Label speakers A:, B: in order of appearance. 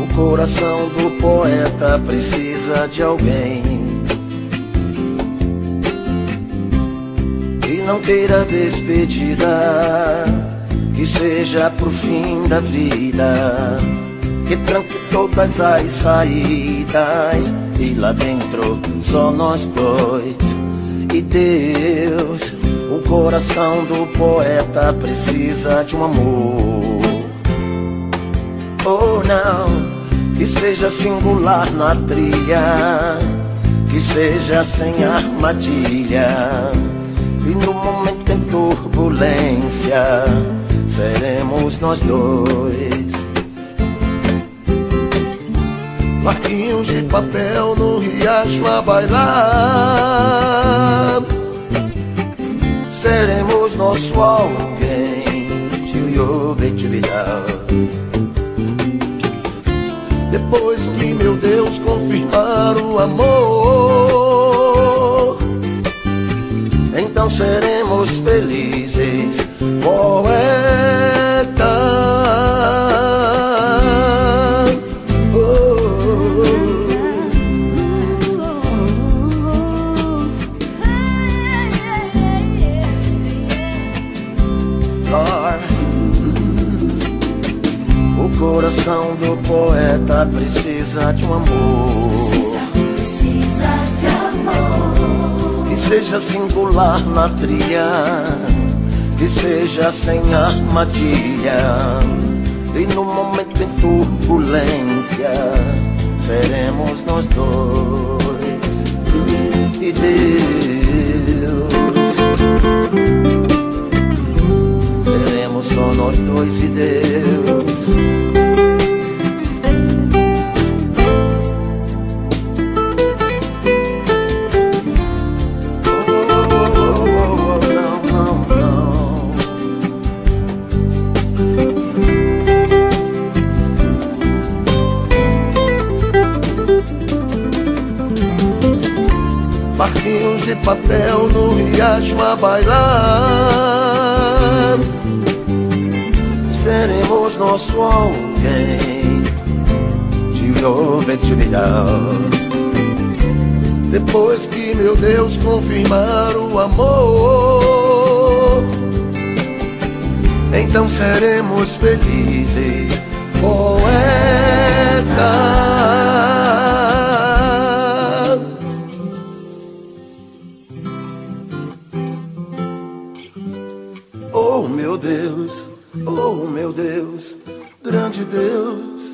A: O coração do poeta precisa de alguém que não queira despedida, que seja pro fim da vida, que tranque todas as saídas e lá dentro só nós dois e Deus. O coração do poeta precisa de um amor. Oh não, que seja singular na trilha, que seja sem armadilha. E no momento em turbulência, seremos nós dois.
B: Barquinhos de papel no riacho a bailar.
A: Seremos nosso alguém, tio
B: Depois que meu Deus confirmar o amor,
A: então seremos felizes, poeta. O coração do poeta precisa de um amor.
C: Precisa, precisa de amor.
A: Que seja singular na trilha, que seja sem armadilha. E no momento em turbulência, seremos nós dois. E Deus. Seremos só nós dois e Deus.
B: Barquinhos de papel no riacho a bailar.
A: Seremos nosso alguém de
B: Depois que meu Deus confirmar o amor,
A: Então seremos felizes, poeta. Oh meu Deus, oh meu Deus, grande Deus.